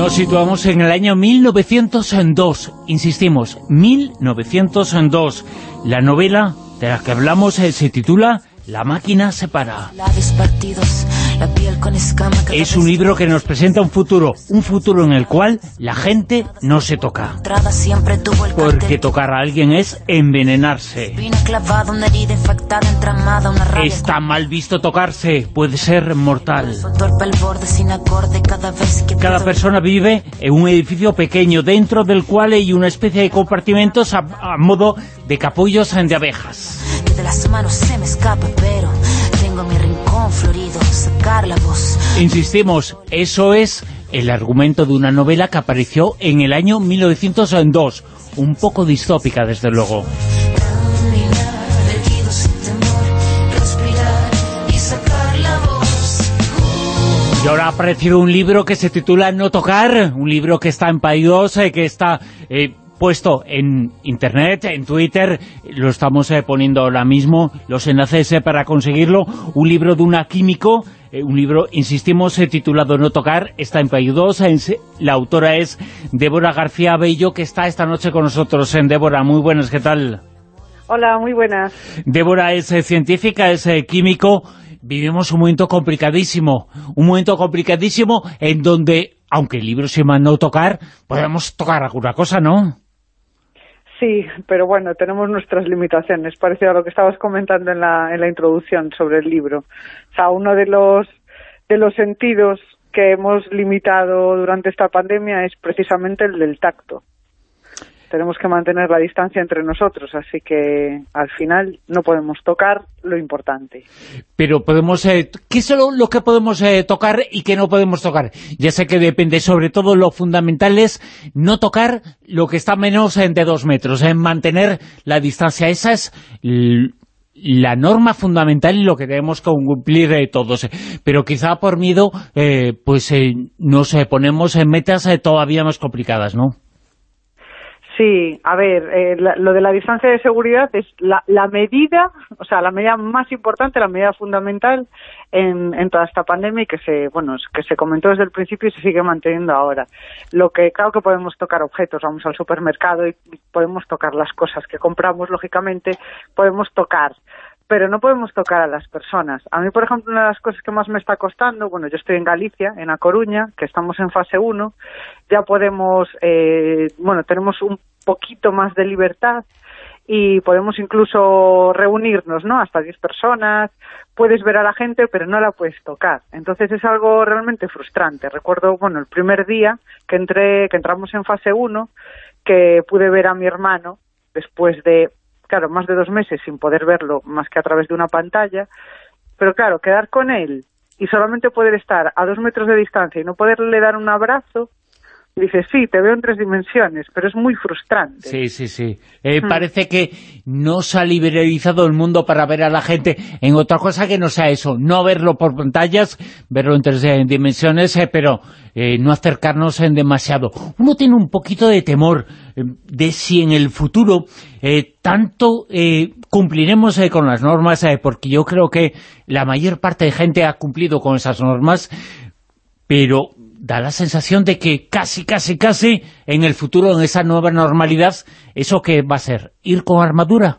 Nos situamos en el año 1902, insistimos, 1902. La novela de la que hablamos eh, se titula La máquina se para. Es un libro que nos presenta un futuro, un futuro en el cual la gente no se toca. Porque tocar a alguien es envenenarse. Está mal visto tocarse, puede ser mortal. Cada persona vive en un edificio pequeño, dentro del cual hay una especie de compartimentos a, a modo de capullos de abejas. Mi rincón florido, sacar la voz. Insistimos, eso es el argumento de una novela que apareció en el año 1902, un poco distópica desde luego. Y ahora ha aparecido un libro que se titula No tocar, un libro que está en País 2, eh, que está eh, puesto en internet, en Twitter, lo estamos eh, poniendo ahora mismo, los enlaces eh, para conseguirlo, un libro de una químico, eh, un libro, insistimos, titulado No tocar, está en País 2, la autora es Débora García Bello, que está esta noche con nosotros. En Débora, muy buenas, ¿qué tal? Hola, muy buenas. Débora es científica, es químico, vivimos un momento complicadísimo, un momento complicadísimo en donde, aunque el libro se llama No tocar, podemos tocar alguna cosa, ¿no? Sí, pero bueno, tenemos nuestras limitaciones, parecido a lo que estabas comentando en la, introducción sobre el libro. O sea, uno de los, de los sentidos que hemos limitado durante esta pandemia es precisamente el del tacto tenemos que mantener la distancia entre nosotros, así que al final no podemos tocar lo importante. Pero podemos, eh, ¿qué es lo, que podemos eh, tocar y qué no podemos tocar? Ya sé que depende, sobre todo lo fundamental es no tocar lo que está menos de dos metros, en mantener la distancia. Esa es la norma fundamental y lo que debemos cumplir eh, todos. Pero quizá por miedo, pues nos ponemos en metas todavía más complicadas, ¿no? Sí, a ver, eh, lo de la distancia de seguridad es la, medida, o sea, la medida más importante, la medida fundamental en, en, toda esta pandemia y que se, bueno, que se comentó desde el principio y se sigue manteniendo ahora. Lo que, claro que podemos tocar objetos, vamos al supermercado y podemos tocar las cosas que compramos, lógicamente, podemos tocar pero no podemos tocar a las personas. A mí, por ejemplo, una de las cosas que más me está costando, bueno, yo estoy en Galicia, en A Coruña, que estamos en fase 1, ya podemos, eh, bueno, tenemos un poquito más de libertad y podemos incluso reunirnos, ¿no?, hasta 10 personas, puedes ver a la gente, pero no la puedes tocar. Entonces es algo realmente frustrante. Recuerdo, bueno, el primer día que entré, que entramos en fase 1, que pude ver a mi hermano después de claro, más de dos meses sin poder verlo más que a través de una pantalla, pero claro, quedar con él y solamente poder estar a dos metros de distancia y no poderle dar un abrazo, dices, sí, te veo en tres dimensiones, pero es muy frustrante. Sí, sí, sí. Eh, hmm. Parece que no se ha liberalizado el mundo para ver a la gente en otra cosa que no sea eso, no verlo por pantallas, verlo en tres dimensiones, eh, pero eh, no acercarnos en demasiado. Uno tiene un poquito de temor de si en el futuro tanto cumpliremos con las normas, porque yo creo que la mayor parte de gente ha cumplido con esas normas, pero da la sensación de que casi, casi, casi en el futuro, en esa nueva normalidad, ¿eso qué va a ser? ¿Ir con armadura?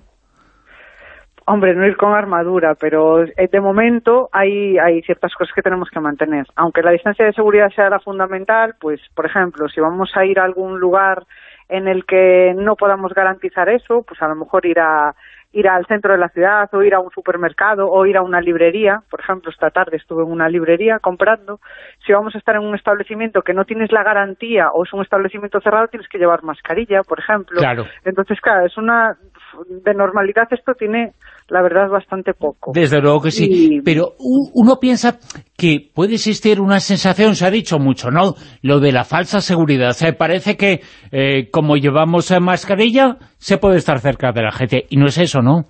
Hombre, no ir con armadura, pero eh, de momento hay, hay ciertas cosas que tenemos que mantener. Aunque la distancia de seguridad sea la fundamental, pues, por ejemplo, si vamos a ir a algún lugar en el que no podamos garantizar eso, pues a lo mejor ir a ir al centro de la ciudad o ir a un supermercado o ir a una librería. Por ejemplo, esta tarde estuve en una librería comprando. Si vamos a estar en un establecimiento que no tienes la garantía o es un establecimiento cerrado, tienes que llevar mascarilla, por ejemplo. Claro. Entonces, claro, es una de normalidad esto tiene, la verdad, bastante poco. Desde luego que sí, pero uno piensa que puede existir una sensación, se ha dicho mucho, ¿no?, lo de la falsa seguridad. Se parece que, eh, como llevamos mascarilla, se puede estar cerca de la gente, y no es eso, ¿no?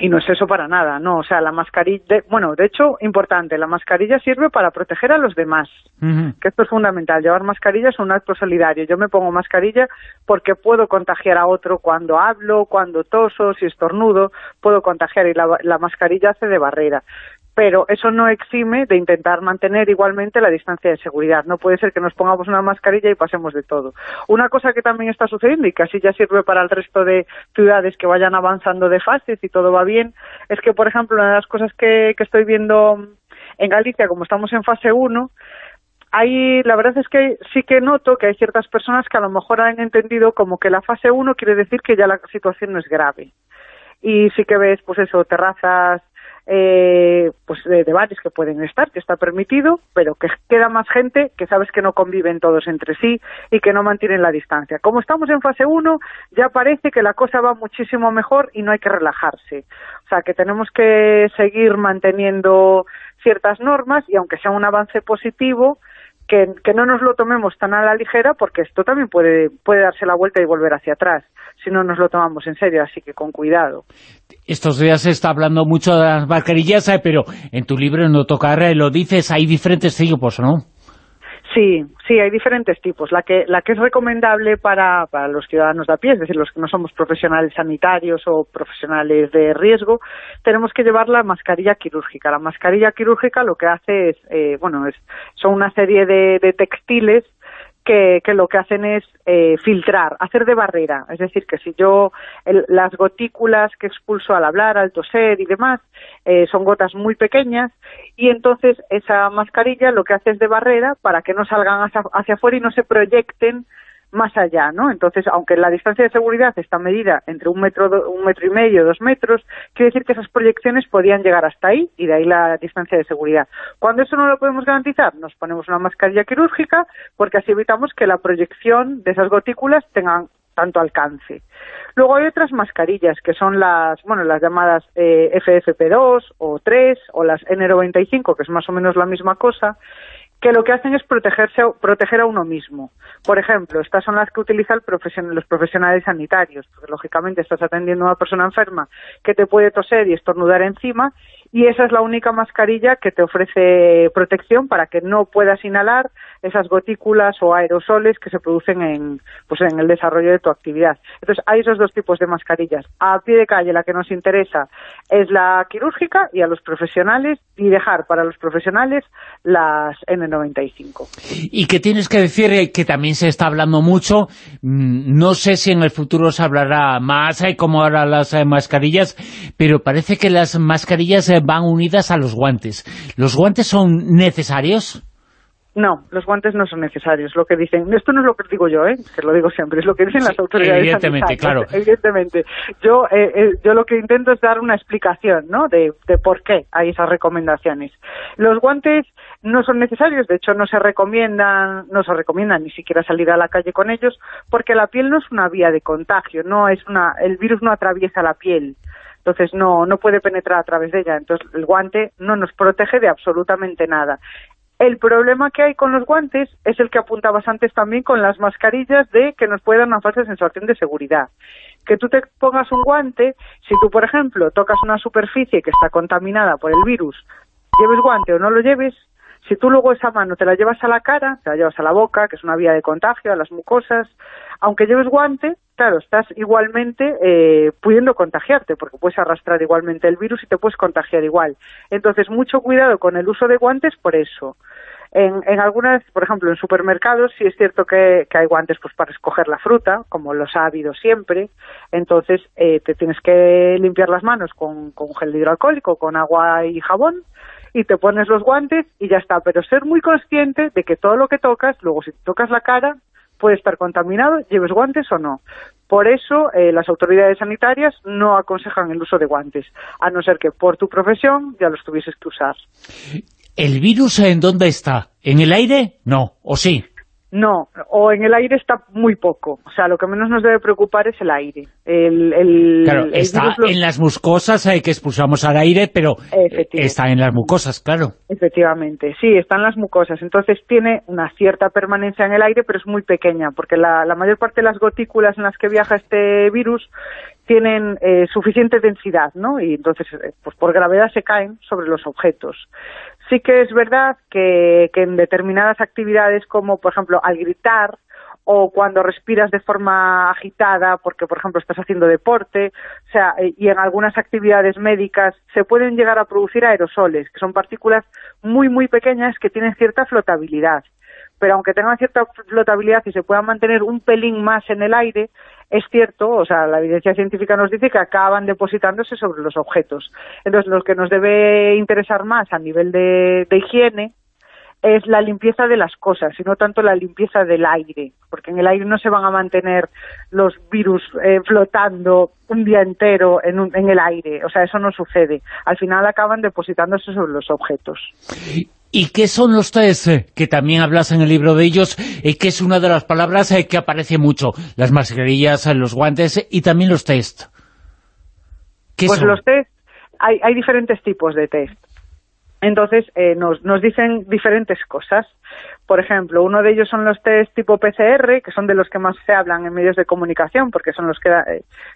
Y no es eso para nada, no, o sea, la mascarilla, bueno, de hecho, importante, la mascarilla sirve para proteger a los demás, que esto es fundamental, llevar mascarilla es un acto solidario, yo me pongo mascarilla porque puedo contagiar a otro cuando hablo, cuando toso, si estornudo, puedo contagiar y la, la mascarilla hace de barrera pero eso no exime de intentar mantener igualmente la distancia de seguridad. No puede ser que nos pongamos una mascarilla y pasemos de todo. Una cosa que también está sucediendo y que así ya sirve para el resto de ciudades que vayan avanzando de fases y todo va bien, es que, por ejemplo, una de las cosas que, estoy viendo en Galicia, como estamos en fase 1, Ahí la verdad es que sí que noto que hay ciertas personas que a lo mejor han entendido como que la fase 1 quiere decir que ya la situación no es grave. Y sí que ves, pues eso, terrazas eh, pues de debates que pueden estar, que está permitido, pero que queda más gente que sabes que no conviven todos entre sí y que no mantienen la distancia. Como estamos en fase 1, ya parece que la cosa va muchísimo mejor y no hay que relajarse. O sea, que tenemos que seguir manteniendo ciertas normas y aunque sea un avance positivo, que, no nos lo tomemos tan a la ligera porque esto también puede, puede darse la vuelta y volver hacia atrás si no nos lo tomamos en serio, así que con cuidado. Estos días se está hablando mucho de las mascarillas, eh, pero en tu libro No tocar eh, lo dices, hay diferentes tipos, ¿no? Sí, sí, hay diferentes tipos. La que, la que es recomendable para, para los ciudadanos de a pie, es decir, los que no somos profesionales sanitarios o profesionales de riesgo, tenemos que llevar la mascarilla quirúrgica. La mascarilla quirúrgica lo que hace es, eh, bueno, es, son una serie de, de textiles que, lo que hacen es eh, filtrar, hacer de barrera. Es decir, que si yo las gotículas que expulso al hablar, al toser y demás, eh, son gotas muy pequeñas y entonces esa mascarilla lo que hace es de barrera para que no salgan hacia, hacia afuera y no se proyecten más allá, ¿no? Entonces, aunque la distancia de seguridad está medida entre un metro, un metro y medio, dos metros, quiere decir que esas proyecciones podían llegar hasta ahí y de ahí la distancia de seguridad. Cuando eso no lo podemos garantizar, nos ponemos una mascarilla quirúrgica porque así evitamos que la proyección de esas gotículas tengan tanto alcance. Luego hay otras mascarillas que son las, bueno, las llamadas eh, FFP2 o 3 o las N95, que es más o menos la misma cosa, que lo que hacen es protegerse, proteger a uno mismo. Por ejemplo, estas son las que utilizan los profesionales sanitarios, porque lógicamente estás atendiendo a una persona enferma que te puede toser y estornudar encima, y esa es la única mascarilla que te ofrece protección para que no puedas inhalar esas gotículas o aerosoles que se producen en, pues en el desarrollo de tu actividad. Entonces, hay esos dos tipos de mascarillas. A pie de calle la que nos interesa es la quirúrgica y a los profesionales, y dejar para los profesionales las N95. ¿Y qué tienes que decir? Eh, que también se está hablando mucho, mm, no sé si en el futuro se hablará más, hay eh, como ahora las eh, mascarillas, pero parece que las mascarillas van unidas a los guantes. ¿Los guantes son necesarios? No, los guantes no son necesarios. Lo que dicen, esto no es lo que digo yo, ¿eh? que lo digo siempre, es lo que dicen las autoridades Evidentemente, claro. Evidentemente. Yo, eh, eh, yo lo que intento es dar una explicación ¿no? de, de por qué hay esas recomendaciones. Los guantes no son necesarios, de hecho no se recomiendan, no se recomiendan ni siquiera salir a la calle con ellos, porque la piel no es una vía de contagio, no es una, el virus no atraviesa la piel entonces no, no puede penetrar a través de ella. Entonces el guante no nos protege de absolutamente nada. El problema que hay con los guantes es el que apuntabas antes también con las mascarillas de que nos puede dar una falsa sensación de seguridad. Que tú te pongas un guante, si tú, por ejemplo, tocas una superficie que está contaminada por el virus, lleves guante o no lo lleves, si tú luego esa mano te la llevas a la cara, te la llevas a la boca, que es una vía de contagio, a las mucosas, aunque lleves guante, claro, estás igualmente eh, pudiendo contagiarte, porque puedes arrastrar igualmente el virus y te puedes contagiar igual. Entonces, mucho cuidado con el uso de guantes por eso. En, en algunas, por ejemplo, en supermercados sí es cierto que, hay guantes pues para escoger la fruta, como los ha habido siempre, entonces eh, te tienes que limpiar las manos con, con gel hidroalcohólico, con agua y jabón, y te pones los guantes y ya está, pero ser muy consciente de que todo lo que tocas, luego si tocas la cara, puede estar contaminado, lleves guantes o no. Por eso eh, las autoridades sanitarias no aconsejan el uso de guantes, a no ser que por tu profesión ya los tuvieses que usar. ¿El virus en dónde está? ¿En el aire? No, ¿o sí? No, o en el aire está muy poco. O sea, lo que menos nos debe preocupar es el aire. El, claro, está en las mucosas eh, que expulsamos al aire, pero está en las mucosas, claro. Efectivamente, sí, está en las mucosas. Entonces tiene una cierta permanencia en el aire, pero es muy pequeña, porque la, mayor parte de las gotículas en las que viaja este virus tienen eh, suficiente densidad, ¿no? Y entonces, eh, pues por gravedad se caen sobre los objetos. Sí que es verdad que, en determinadas actividades como, por ejemplo, al gritar o cuando respiras de forma agitada porque, por ejemplo, estás haciendo deporte, o sea, y en algunas actividades médicas se pueden llegar a producir aerosoles, que son partículas muy, muy pequeñas que tienen cierta flotabilidad. Pero aunque tengan cierta flotabilidad y se puedan mantener un pelín más en el aire, es cierto, o sea, la evidencia científica nos dice que acaban depositándose sobre los objetos. Entonces, lo que nos debe interesar más a nivel de, higiene es la limpieza de las cosas y no tanto la limpieza del aire, porque en el aire no se van a mantener los virus eh, flotando un día entero en, en el aire, o sea, eso no sucede. Al final acaban depositándose sobre los objetos. ¿Y qué son los test? Eh, que también hablas en el libro de ellos, y que es una de las palabras eh, que aparece mucho. Las mascarillas, eh, los guantes y también los test. pues los test, hay, hay diferentes tipos de test. Entonces, nos, nos dicen diferentes cosas. Por ejemplo, uno de ellos son los test tipo PCR, que son de los que más se hablan en medios de comunicación, porque son los que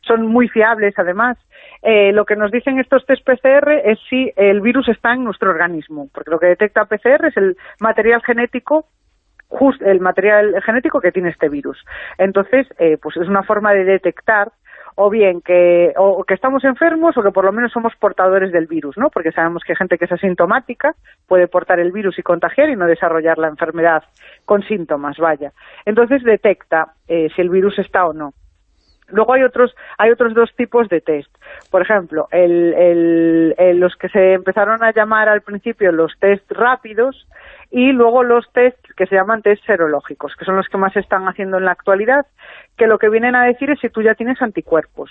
son muy fiables, además, eh, lo que nos dicen estos test PCR es si el virus está en nuestro organismo, porque lo que detecta PCR es el material genético just el material genético que tiene este virus. Entonces, eh, pues es una forma de detectar o bien que, o que estamos enfermos o que por lo menos somos portadores del virus, ¿no? Porque sabemos que gente que es asintomática puede portar el virus y contagiar y no desarrollar la enfermedad con síntomas, vaya. Entonces detecta eh, si el virus está o no. Luego hay otros, hay otros dos tipos de test. Por ejemplo, los que se empezaron a llamar al principio los test rápidos y luego los test que se llaman test serológicos, que son los que más se están haciendo en la actualidad, que lo que vienen a decir es si tú ya tienes anticuerpos.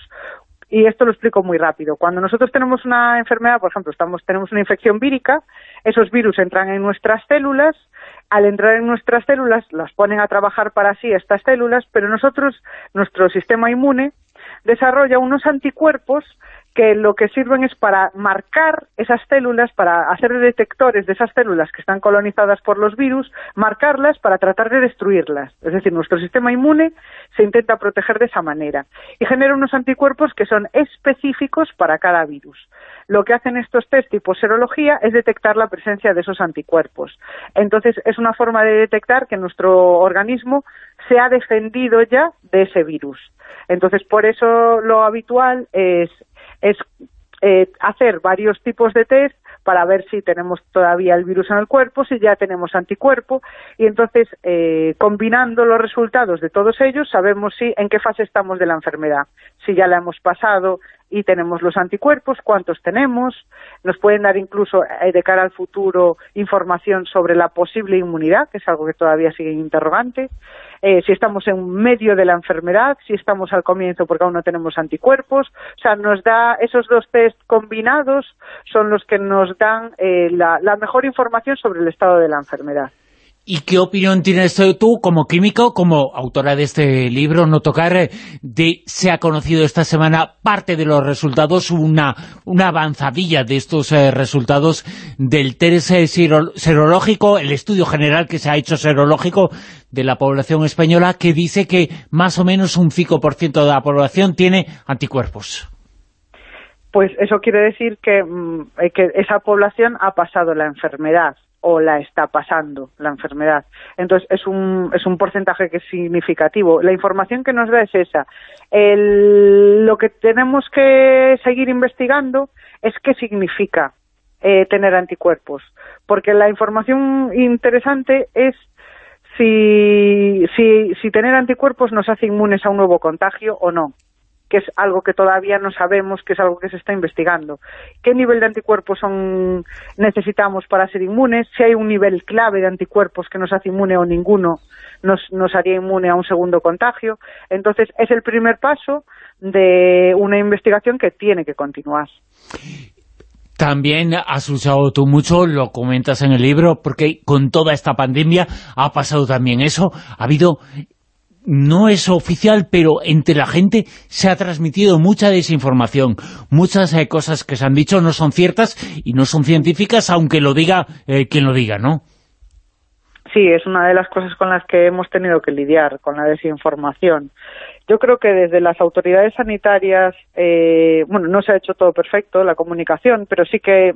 Y esto lo explico muy rápido. Cuando nosotros tenemos una enfermedad, por ejemplo, estamos, tenemos una infección vírica, esos virus entran en nuestras células, al entrar en nuestras células las ponen a trabajar para sí estas células, pero nosotros, nuestro sistema inmune, desarrolla unos anticuerpos que lo que sirven es para marcar esas células, para hacer detectores de esas células que están colonizadas por los virus, marcarlas para tratar de destruirlas. Es decir, nuestro sistema inmune se intenta proteger de esa manera y genera unos anticuerpos que son específicos para cada virus. Lo que hacen estos test tipo serología es detectar la presencia de esos anticuerpos. Entonces, es una forma de detectar que nuestro organismo se ha defendido ya de ese virus. Entonces, por eso lo habitual es es eh, hacer varios tipos de test para ver si tenemos todavía el virus en el cuerpo, si ya tenemos anticuerpo, y entonces, eh, combinando los resultados de todos ellos, sabemos si en qué fase estamos de la enfermedad, si ya la hemos pasado y tenemos los anticuerpos, cuántos tenemos, nos pueden dar incluso eh, de cara al futuro información sobre la posible inmunidad, que es algo que todavía sigue interrogante, eh, si estamos en medio de la enfermedad, si estamos al comienzo porque aún no tenemos anticuerpos, o sea, nos da esos dos test combinados son los que nos dan eh, la mejor información sobre el estado de la enfermedad. ¿Y qué opinión tienes tú como químico, como autora de este libro, No Tocar, de se ha conocido esta semana parte de los resultados, una, una avanzadilla de estos eh, resultados del test eh, serológico, el estudio general que se ha hecho serológico de la población española, que dice que más o menos un 5% de la población tiene anticuerpos? Pues eso quiere decir que, mm, eh, que esa población ha pasado la enfermedad o la está pasando la enfermedad. Entonces, es un, es un porcentaje que es significativo. La información que nos da es esa. lo que tenemos que seguir investigando es qué significa eh, tener anticuerpos. Porque la información interesante es si, si, si tener anticuerpos nos hace inmunes a un nuevo contagio o no que es algo que todavía no sabemos, que es algo que se está investigando. ¿Qué nivel de anticuerpos necesitamos para ser inmunes? Si hay un nivel clave de anticuerpos que nos hace inmune o ninguno nos haría inmune a un segundo contagio. Entonces, es el primer paso de una investigación que tiene que continuar. También has usado tú mucho, lo comentas en el libro, porque con toda esta pandemia ha pasado también eso. Ha habido no es oficial, pero entre la gente se ha transmitido mucha desinformación. Muchas eh, cosas que se han dicho no son ciertas y no son científicas, aunque lo diga eh, quien lo diga, ¿no? Sí, es una de las cosas con las que hemos tenido que lidiar, con la desinformación. Yo creo que desde las autoridades sanitarias, eh, bueno, no se ha hecho todo perfecto, la comunicación, pero sí que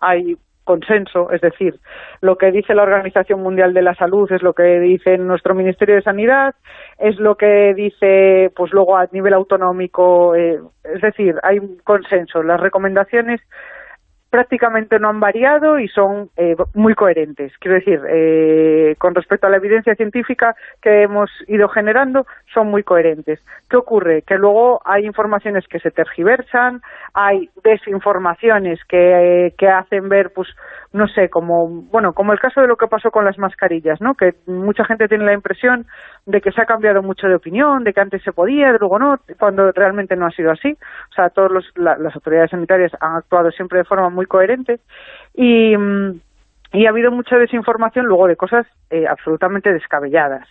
hay consenso, es decir, lo que dice la Organización Mundial de la Salud es lo que dice nuestro Ministerio de Sanidad, es lo que dice, pues luego a nivel autonómico, eh, es decir, hay consenso. Las recomendaciones prácticamente no han variado y son eh, muy coherentes. Quiero decir, eh, con respecto a la evidencia científica que hemos ido generando, son muy coherentes. ¿Qué ocurre? Que luego hay informaciones que se tergiversan, hay desinformaciones que, que hacen ver, pues, no sé, como, bueno, como el caso de lo que pasó con las mascarillas, ¿no? Que mucha gente tiene la impresión de que se ha cambiado mucho de opinión, de que antes se podía, luego no, cuando realmente no ha sido así. O sea, todas las autoridades sanitarias han actuado siempre de forma muy coherente y, y ha habido mucha desinformación luego de cosas eh, absolutamente descabelladas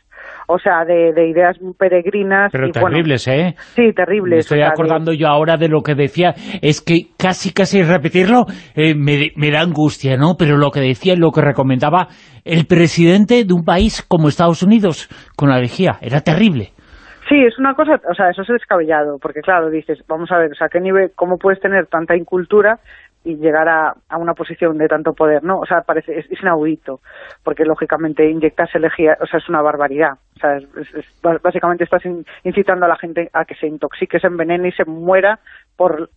o sea, de, ideas peregrinas. Pero terribles, ¿eh? Sí, terribles. estoy acordando yo ahora de lo que decía, es que casi, casi repetirlo eh, me, me, da angustia, ¿no? Pero lo que decía, lo que recomendaba el presidente de un país como Estados Unidos con la lejía, era terrible. Sí, es una cosa, o sea, eso es descabellado, porque claro, dices, vamos a ver, o sea, ¿qué nivel, cómo puedes tener tanta incultura y llegar a, una posición de tanto poder, ¿no? O sea, parece, es, inaudito, porque lógicamente inyectarse elegía, o sea, es una barbaridad. O sea, básicamente estás incitando a la gente a que se intoxique, se envenene y se muera por,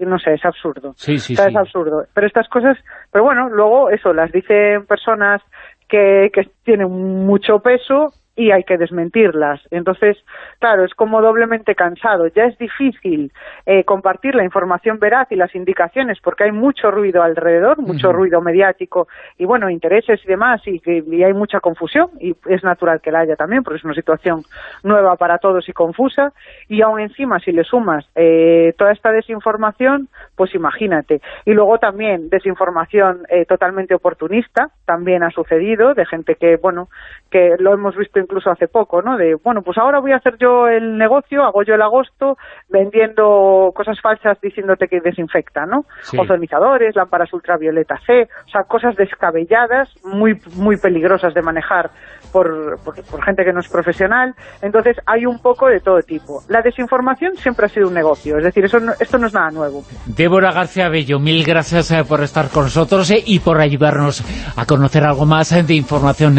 no sé, es absurdo. Sí, sí, Es absurdo. Pero estas cosas, pero bueno, luego eso, las dicen personas que, que tienen mucho peso y hay que desmentirlas. Entonces, claro, es como doblemente cansado. Ya es difícil eh, compartir la información veraz y las indicaciones porque hay mucho ruido alrededor, mucho ruido mediático y, bueno, intereses y demás y, y, hay mucha confusión y es natural que la haya también porque es una situación nueva para todos y confusa y aún encima si le sumas eh, toda esta desinformación, pues imagínate. Y luego también desinformación eh, totalmente oportunista, también ha sucedido de gente que, bueno, que lo hemos visto incluso hace poco, ¿no? De, bueno, pues ahora voy a hacer yo el negocio, hago yo el agosto, vendiendo cosas falsas diciéndote que desinfecta, ¿no? Ozonizadores, lámparas ultravioleta C, o sea, cosas descabelladas, muy, muy peligrosas de manejar por, por, gente que no es profesional. Entonces, hay un poco de todo tipo. La desinformación siempre ha sido un negocio, es decir, eso esto no es nada nuevo. Débora García Bello, mil gracias eh, por estar con nosotros eh, y por ayudarnos a conocer algo más eh, de información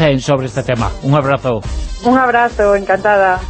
en sobre este tema. Un abrazo. Un abrazo, encantada.